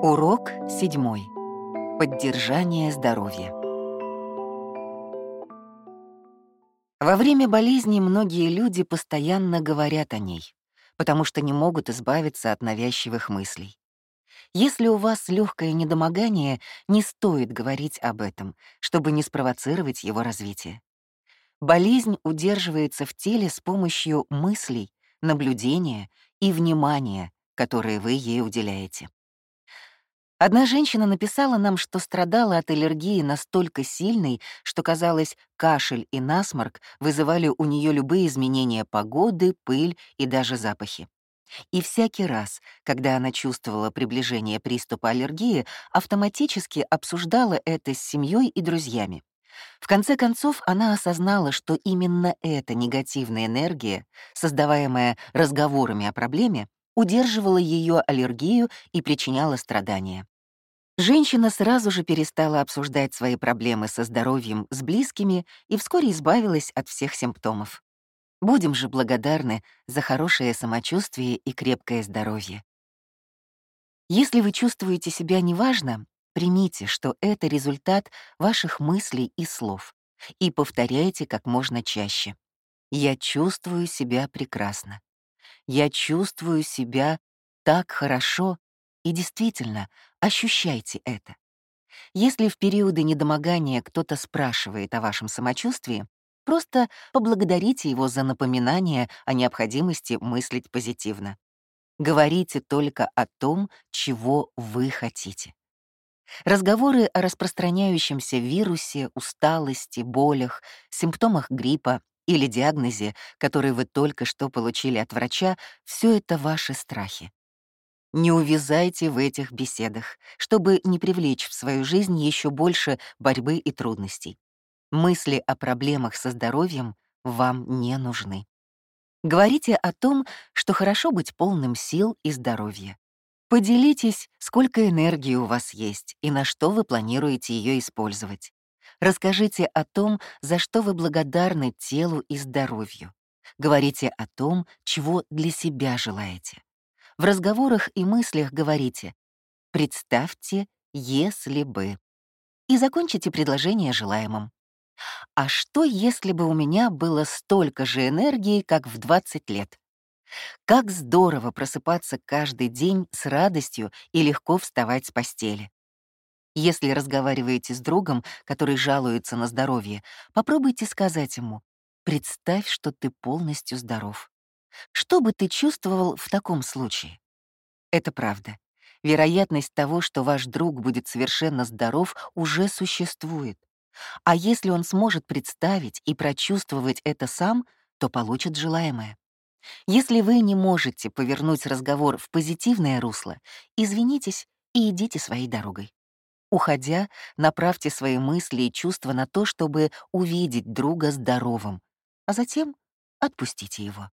Урок седьмой. Поддержание здоровья. Во время болезни многие люди постоянно говорят о ней, потому что не могут избавиться от навязчивых мыслей. Если у вас легкое недомогание, не стоит говорить об этом, чтобы не спровоцировать его развитие. Болезнь удерживается в теле с помощью мыслей, наблюдения и внимания, которые вы ей уделяете. Одна женщина написала нам, что страдала от аллергии настолько сильной, что, казалось, кашель и насморк вызывали у нее любые изменения погоды, пыль и даже запахи. И всякий раз, когда она чувствовала приближение приступа аллергии, автоматически обсуждала это с семьей и друзьями. В конце концов, она осознала, что именно эта негативная энергия, создаваемая разговорами о проблеме, удерживала ее аллергию и причиняла страдания. Женщина сразу же перестала обсуждать свои проблемы со здоровьем с близкими и вскоре избавилась от всех симптомов. Будем же благодарны за хорошее самочувствие и крепкое здоровье. Если вы чувствуете себя неважно, примите, что это результат ваших мыслей и слов, и повторяйте как можно чаще. «Я чувствую себя прекрасно». Я чувствую себя так хорошо, и действительно, ощущайте это. Если в периоды недомогания кто-то спрашивает о вашем самочувствии, просто поблагодарите его за напоминание о необходимости мыслить позитивно. Говорите только о том, чего вы хотите. Разговоры о распространяющемся вирусе, усталости, болях, симптомах гриппа или диагнозе, который вы только что получили от врача, все это ваши страхи. Не увязайте в этих беседах, чтобы не привлечь в свою жизнь еще больше борьбы и трудностей. Мысли о проблемах со здоровьем вам не нужны. Говорите о том, что хорошо быть полным сил и здоровья. Поделитесь, сколько энергии у вас есть и на что вы планируете ее использовать. Расскажите о том, за что вы благодарны телу и здоровью. Говорите о том, чего для себя желаете. В разговорах и мыслях говорите «представьте, если бы» и закончите предложение желаемым. А что, если бы у меня было столько же энергии, как в 20 лет? Как здорово просыпаться каждый день с радостью и легко вставать с постели. Если разговариваете с другом, который жалуется на здоровье, попробуйте сказать ему «Представь, что ты полностью здоров». Что бы ты чувствовал в таком случае? Это правда. Вероятность того, что ваш друг будет совершенно здоров, уже существует. А если он сможет представить и прочувствовать это сам, то получит желаемое. Если вы не можете повернуть разговор в позитивное русло, извинитесь и идите своей дорогой. Уходя, направьте свои мысли и чувства на то, чтобы увидеть друга здоровым, а затем отпустите его.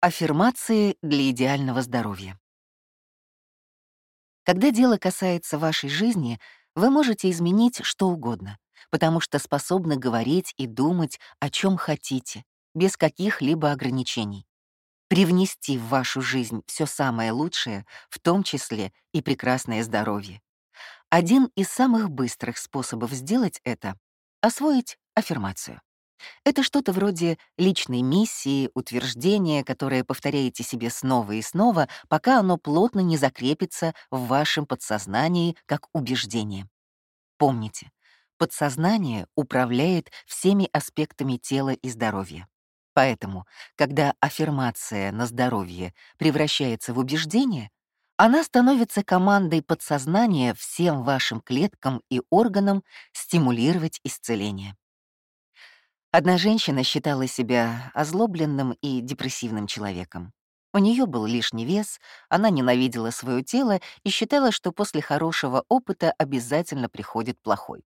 Аффирмации для идеального здоровья. Когда дело касается вашей жизни, вы можете изменить что угодно, потому что способны говорить и думать, о чем хотите, без каких-либо ограничений привнести в вашу жизнь все самое лучшее, в том числе и прекрасное здоровье. Один из самых быстрых способов сделать это — освоить аффирмацию. Это что-то вроде личной миссии, утверждения, которое повторяете себе снова и снова, пока оно плотно не закрепится в вашем подсознании как убеждение. Помните, подсознание управляет всеми аспектами тела и здоровья. Поэтому, когда аффирмация на здоровье превращается в убеждение, она становится командой подсознания всем вашим клеткам и органам стимулировать исцеление. Одна женщина считала себя озлобленным и депрессивным человеком. У нее был лишний вес, она ненавидела свое тело и считала, что после хорошего опыта обязательно приходит плохой.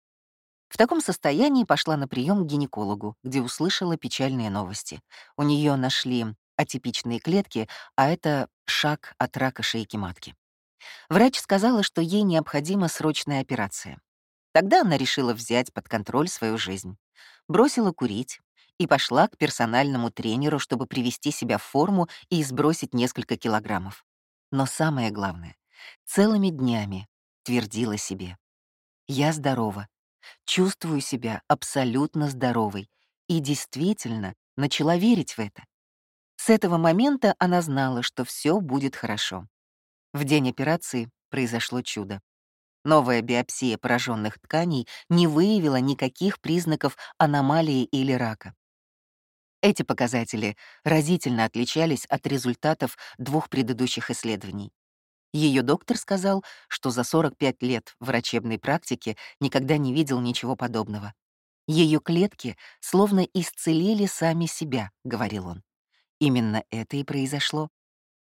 В таком состоянии пошла на прием к гинекологу, где услышала печальные новости. У нее нашли атипичные клетки, а это шаг от рака шейки матки. Врач сказала, что ей необходима срочная операция. Тогда она решила взять под контроль свою жизнь. Бросила курить и пошла к персональному тренеру, чтобы привести себя в форму и сбросить несколько килограммов. Но самое главное, Целыми днями твердила себе. «Я здорова, чувствую себя абсолютно здоровой» и действительно начала верить в это. С этого момента она знала, что все будет хорошо. В день операции произошло чудо. Новая биопсия пораженных тканей не выявила никаких признаков аномалии или рака. Эти показатели разительно отличались от результатов двух предыдущих исследований. Ее доктор сказал, что за 45 лет врачебной практики никогда не видел ничего подобного. Ее клетки словно исцелили сами себя, говорил он. Именно это и произошло.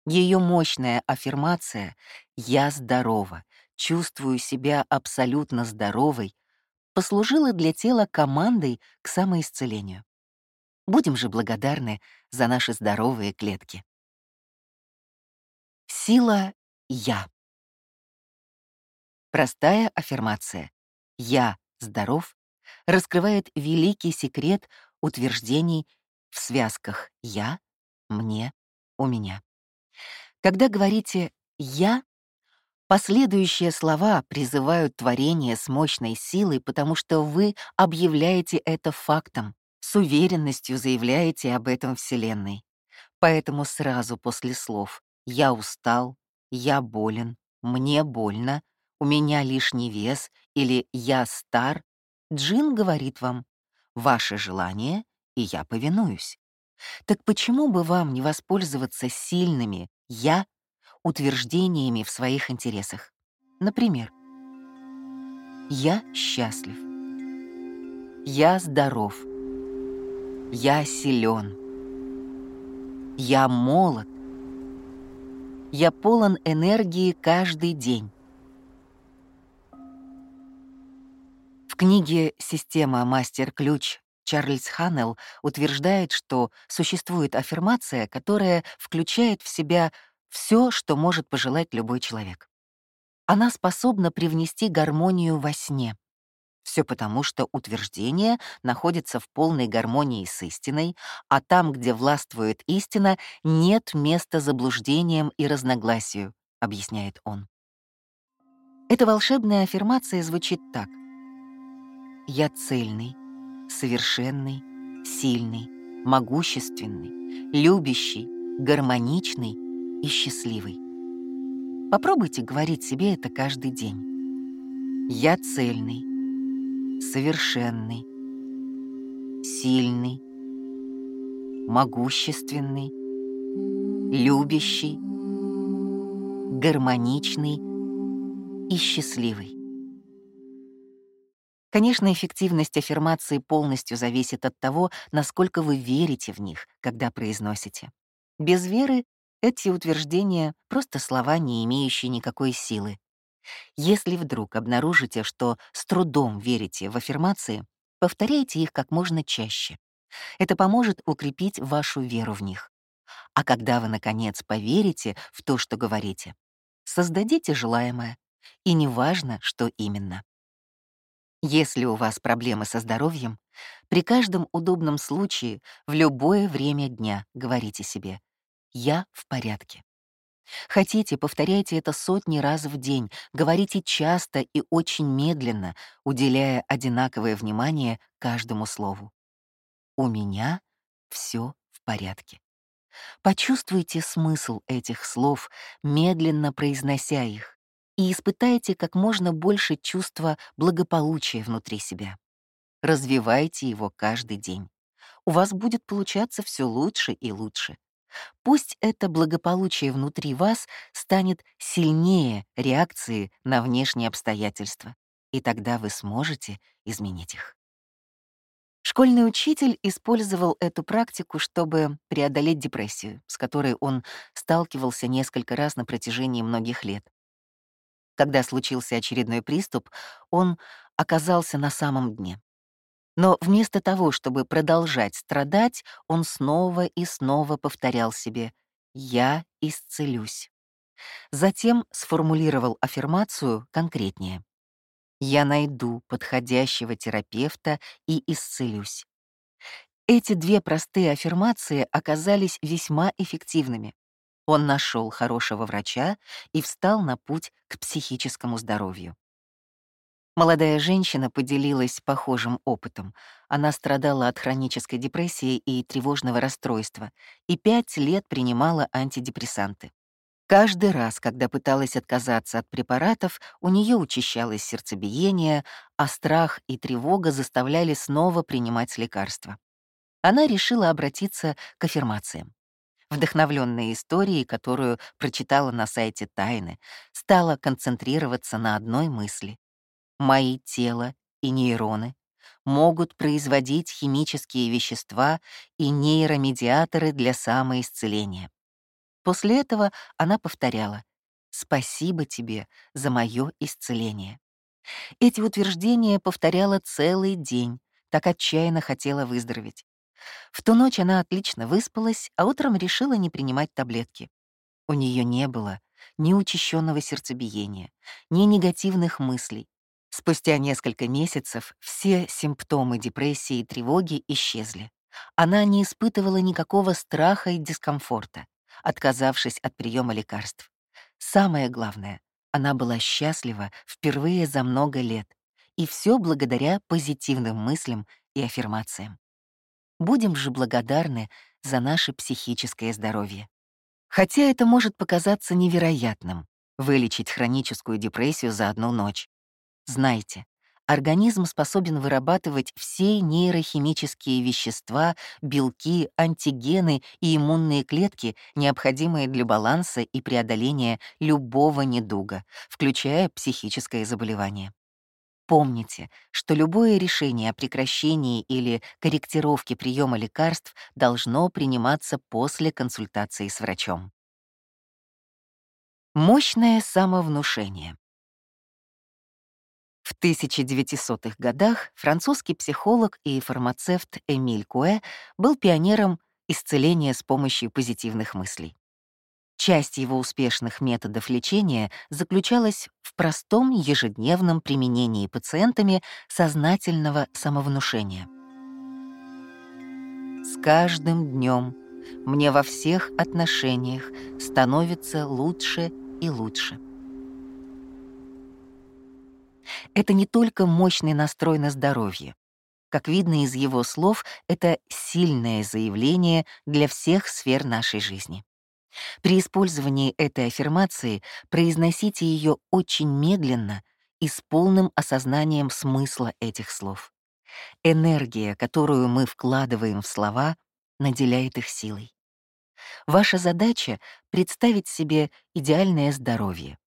Ее мощная аффирмация «Я здорова, чувствую себя абсолютно здоровой» послужила для тела командой к самоисцелению. Будем же благодарны за наши здоровые клетки. Сила «я». Простая аффирмация «я здоров» раскрывает великий секрет утверждений в связках «я», «мне», «у меня». Когда говорите «я», последующие слова призывают творение с мощной силой, потому что вы объявляете это фактом, с уверенностью заявляете об этом Вселенной. Поэтому сразу после слов «я устал», «я болен», «мне больно», «у меня лишний вес» или «я стар», Джин говорит вам «ваше желание, и я повинуюсь». Так почему бы вам не воспользоваться сильными «я» утверждениями в своих интересах? Например, «Я счастлив», «Я здоров», «Я силен», «Я молод», «Я полон энергии каждый день». В книге «Система мастер-ключ» Чарльз Ханнелл утверждает, что существует аффирмация, которая включает в себя все, что может пожелать любой человек. Она способна привнести гармонию во сне. Все потому, что утверждение находится в полной гармонии с истиной, а там, где властвует истина, нет места заблуждениям и разногласию, объясняет он. Эта волшебная аффирмация звучит так. «Я цельный, совершенный, сильный, могущественный, любящий, гармоничный и счастливый. Попробуйте говорить себе это каждый день. Я цельный, совершенный, сильный, могущественный, любящий, гармоничный и счастливый. Конечно, эффективность аффирмации полностью зависит от того, насколько вы верите в них, когда произносите. Без веры эти утверждения — просто слова, не имеющие никакой силы. Если вдруг обнаружите, что с трудом верите в аффирмации, повторяйте их как можно чаще. Это поможет укрепить вашу веру в них. А когда вы, наконец, поверите в то, что говорите, создадите желаемое, и неважно, что именно. Если у вас проблемы со здоровьем, при каждом удобном случае в любое время дня говорите себе «Я в порядке». Хотите, повторяйте это сотни раз в день, говорите часто и очень медленно, уделяя одинаковое внимание каждому слову. «У меня все в порядке». Почувствуйте смысл этих слов, медленно произнося их и испытайте как можно больше чувства благополучия внутри себя. Развивайте его каждый день. У вас будет получаться все лучше и лучше. Пусть это благополучие внутри вас станет сильнее реакции на внешние обстоятельства, и тогда вы сможете изменить их. Школьный учитель использовал эту практику, чтобы преодолеть депрессию, с которой он сталкивался несколько раз на протяжении многих лет. Когда случился очередной приступ, он оказался на самом дне. Но вместо того, чтобы продолжать страдать, он снова и снова повторял себе «Я исцелюсь». Затем сформулировал аффирмацию конкретнее. «Я найду подходящего терапевта и исцелюсь». Эти две простые аффирмации оказались весьма эффективными. Он нашел хорошего врача и встал на путь к психическому здоровью. Молодая женщина поделилась похожим опытом. Она страдала от хронической депрессии и тревожного расстройства и пять лет принимала антидепрессанты. Каждый раз, когда пыталась отказаться от препаратов, у нее учащалось сердцебиение, а страх и тревога заставляли снова принимать лекарства. Она решила обратиться к аффирмациям. Вдохновленная историей, которую прочитала на сайте Тайны, стала концентрироваться на одной мысли мои тело и нейроны могут производить химические вещества и нейромедиаторы для самоисцеления. После этого она повторяла «Спасибо тебе за мое исцеление». Эти утверждения повторяла целый день, так отчаянно хотела выздороветь. В ту ночь она отлично выспалась, а утром решила не принимать таблетки. У нее не было ни учащенного сердцебиения, ни негативных мыслей, Спустя несколько месяцев все симптомы депрессии и тревоги исчезли. Она не испытывала никакого страха и дискомфорта, отказавшись от приема лекарств. Самое главное, она была счастлива впервые за много лет, и все благодаря позитивным мыслям и аффирмациям. Будем же благодарны за наше психическое здоровье. Хотя это может показаться невероятным — вылечить хроническую депрессию за одну ночь. Знайте, организм способен вырабатывать все нейрохимические вещества, белки, антигены и иммунные клетки, необходимые для баланса и преодоления любого недуга, включая психическое заболевание. Помните, что любое решение о прекращении или корректировке приема лекарств должно приниматься после консультации с врачом. Мощное самовнушение. В 1900-х годах французский психолог и фармацевт Эмиль Куэ был пионером исцеления с помощью позитивных мыслей. Часть его успешных методов лечения заключалась в простом ежедневном применении пациентами сознательного самовнушения. «С каждым днем мне во всех отношениях становится лучше и лучше». Это не только мощный настрой на здоровье. Как видно из его слов, это сильное заявление для всех сфер нашей жизни. При использовании этой аффирмации произносите ее очень медленно и с полным осознанием смысла этих слов. Энергия, которую мы вкладываем в слова, наделяет их силой. Ваша задача — представить себе идеальное здоровье,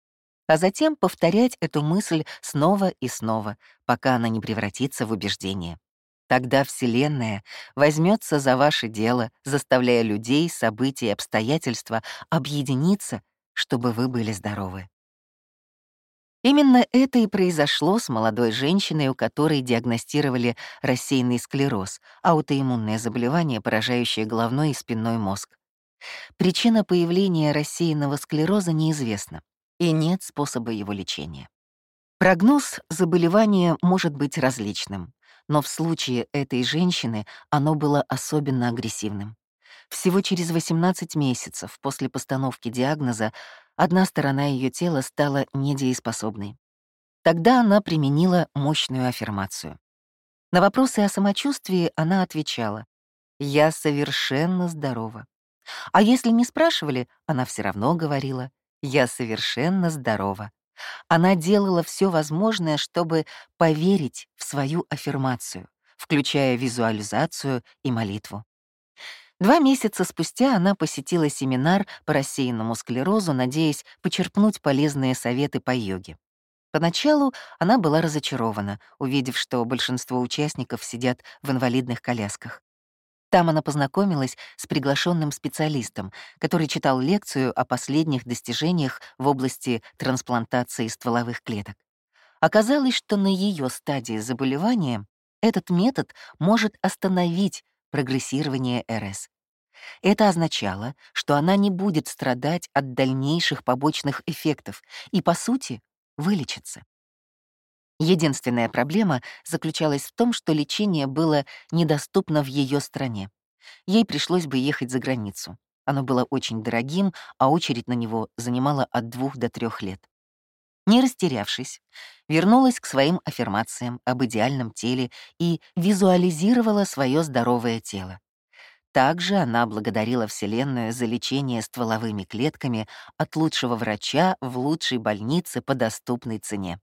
а затем повторять эту мысль снова и снова, пока она не превратится в убеждение. Тогда Вселенная возьмется за ваше дело, заставляя людей, события и обстоятельства объединиться, чтобы вы были здоровы. Именно это и произошло с молодой женщиной, у которой диагностировали рассеянный склероз, аутоиммунное заболевание, поражающее головной и спинной мозг. Причина появления рассеянного склероза неизвестна и нет способа его лечения. Прогноз заболевания может быть различным, но в случае этой женщины оно было особенно агрессивным. Всего через 18 месяцев после постановки диагноза одна сторона ее тела стала недееспособной. Тогда она применила мощную аффирмацию. На вопросы о самочувствии она отвечала «Я совершенно здорова». А если не спрашивали, она все равно говорила я совершенно здорова. Она делала все возможное, чтобы поверить в свою аффирмацию, включая визуализацию и молитву. Два месяца спустя она посетила семинар по рассеянному склерозу, надеясь почерпнуть полезные советы по йоге. Поначалу она была разочарована, увидев, что большинство участников сидят в инвалидных колясках. Там она познакомилась с приглашенным специалистом, который читал лекцию о последних достижениях в области трансплантации стволовых клеток. Оказалось, что на ее стадии заболевания этот метод может остановить прогрессирование РС. Это означало, что она не будет страдать от дальнейших побочных эффектов и, по сути, вылечится. Единственная проблема заключалась в том, что лечение было недоступно в ее стране. Ей пришлось бы ехать за границу. Оно было очень дорогим, а очередь на него занимала от двух до трех лет. Не растерявшись, вернулась к своим аффирмациям об идеальном теле и визуализировала свое здоровое тело. Также она благодарила Вселенную за лечение стволовыми клетками от лучшего врача в лучшей больнице по доступной цене.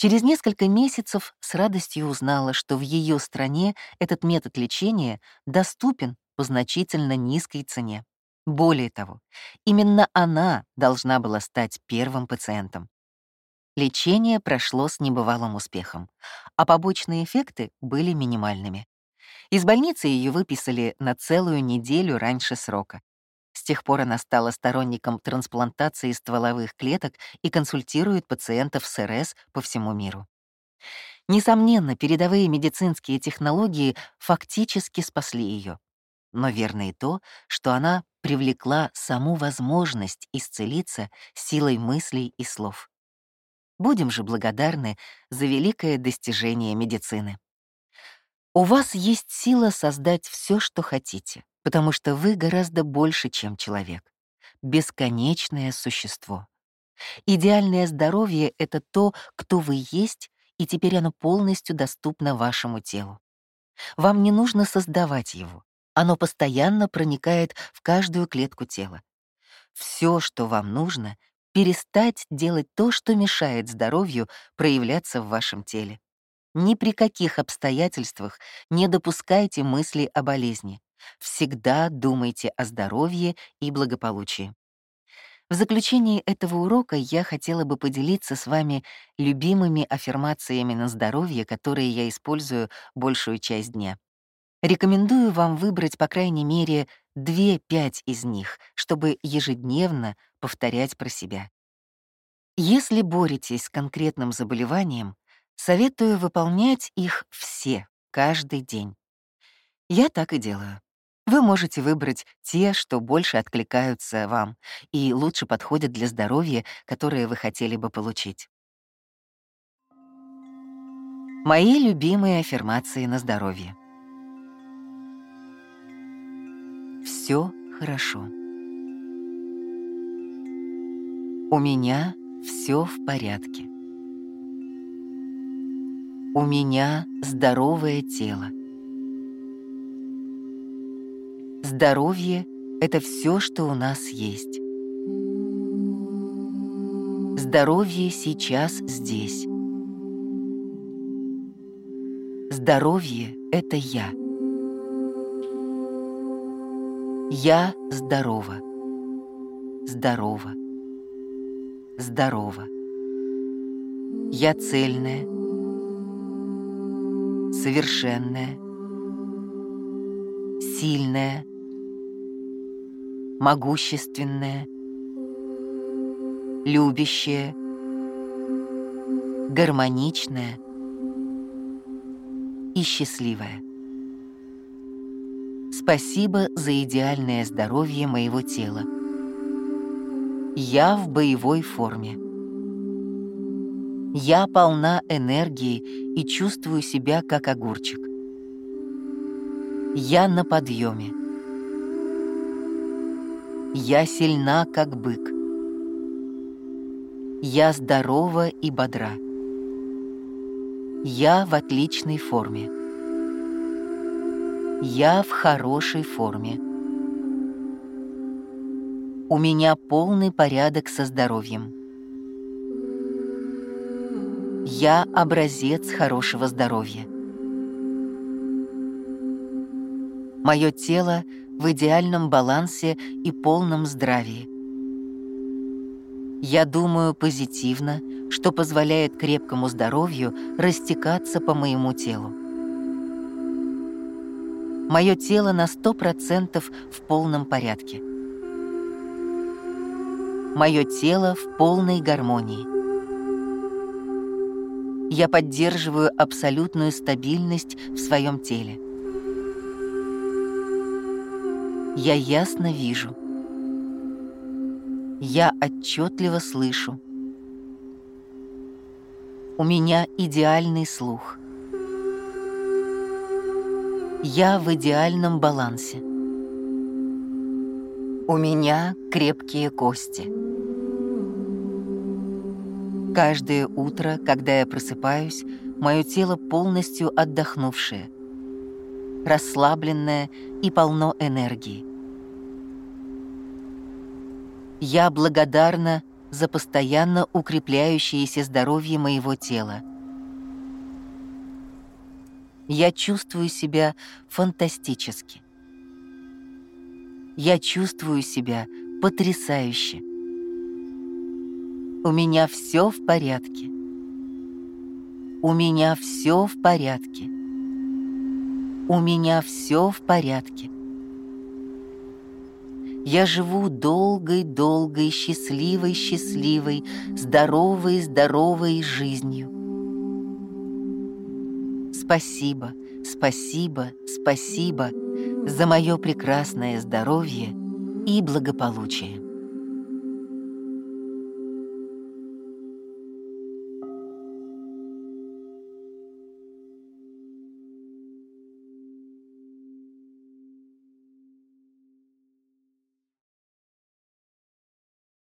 Через несколько месяцев с радостью узнала, что в ее стране этот метод лечения доступен по значительно низкой цене. Более того, именно она должна была стать первым пациентом. Лечение прошло с небывалым успехом, а побочные эффекты были минимальными. Из больницы ее выписали на целую неделю раньше срока. С тех пор она стала сторонником трансплантации стволовых клеток и консультирует пациентов с РС по всему миру. Несомненно, передовые медицинские технологии фактически спасли ее. Но верно и то, что она привлекла саму возможность исцелиться силой мыслей и слов. Будем же благодарны за великое достижение медицины. У вас есть сила создать все, что хотите, потому что вы гораздо больше, чем человек. Бесконечное существо. Идеальное здоровье — это то, кто вы есть, и теперь оно полностью доступно вашему телу. Вам не нужно создавать его. Оно постоянно проникает в каждую клетку тела. Все, что вам нужно, перестать делать то, что мешает здоровью проявляться в вашем теле. Ни при каких обстоятельствах не допускайте мысли о болезни. Всегда думайте о здоровье и благополучии. В заключении этого урока я хотела бы поделиться с вами любимыми аффирмациями на здоровье, которые я использую большую часть дня. Рекомендую вам выбрать, по крайней мере, 2-5 из них, чтобы ежедневно повторять про себя. Если боретесь с конкретным заболеванием, Советую выполнять их все, каждый день. Я так и делаю. Вы можете выбрать те, что больше откликаются вам и лучше подходят для здоровья, которое вы хотели бы получить. Мои любимые аффирмации на здоровье. Все хорошо. У меня все в порядке. У меня здоровое тело. Здоровье — это все, что у нас есть. Здоровье сейчас здесь. Здоровье — это я. Я здорова. Здорова. Здорова. Я цельная совершенная, сильная, могущественная, любящая, гармоничная и счастливая. Спасибо за идеальное здоровье моего тела. Я в боевой форме. Я полна энергии и чувствую себя как огурчик. Я на подъеме. Я сильна, как бык. Я здорова и бодра. Я в отличной форме. Я в хорошей форме. У меня полный порядок со здоровьем. Я образец хорошего здоровья. Мое тело в идеальном балансе и полном здравии. Я думаю позитивно, что позволяет крепкому здоровью растекаться по моему телу. Мое тело на 100% в полном порядке. Мое тело в полной гармонии. Я поддерживаю абсолютную стабильность в своем теле. Я ясно вижу. Я отчетливо слышу. У меня идеальный слух. Я в идеальном балансе. У меня крепкие кости. Каждое утро, когда я просыпаюсь, мое тело полностью отдохнувшее, расслабленное и полно энергии. Я благодарна за постоянно укрепляющееся здоровье моего тела. Я чувствую себя фантастически. Я чувствую себя потрясающе. У меня все в порядке. У меня все в порядке. У меня все в порядке. Я живу долгой-долгой, счастливой-счастливой, здоровой-здоровой жизнью. Спасибо, спасибо, спасибо за мое прекрасное здоровье и благополучие.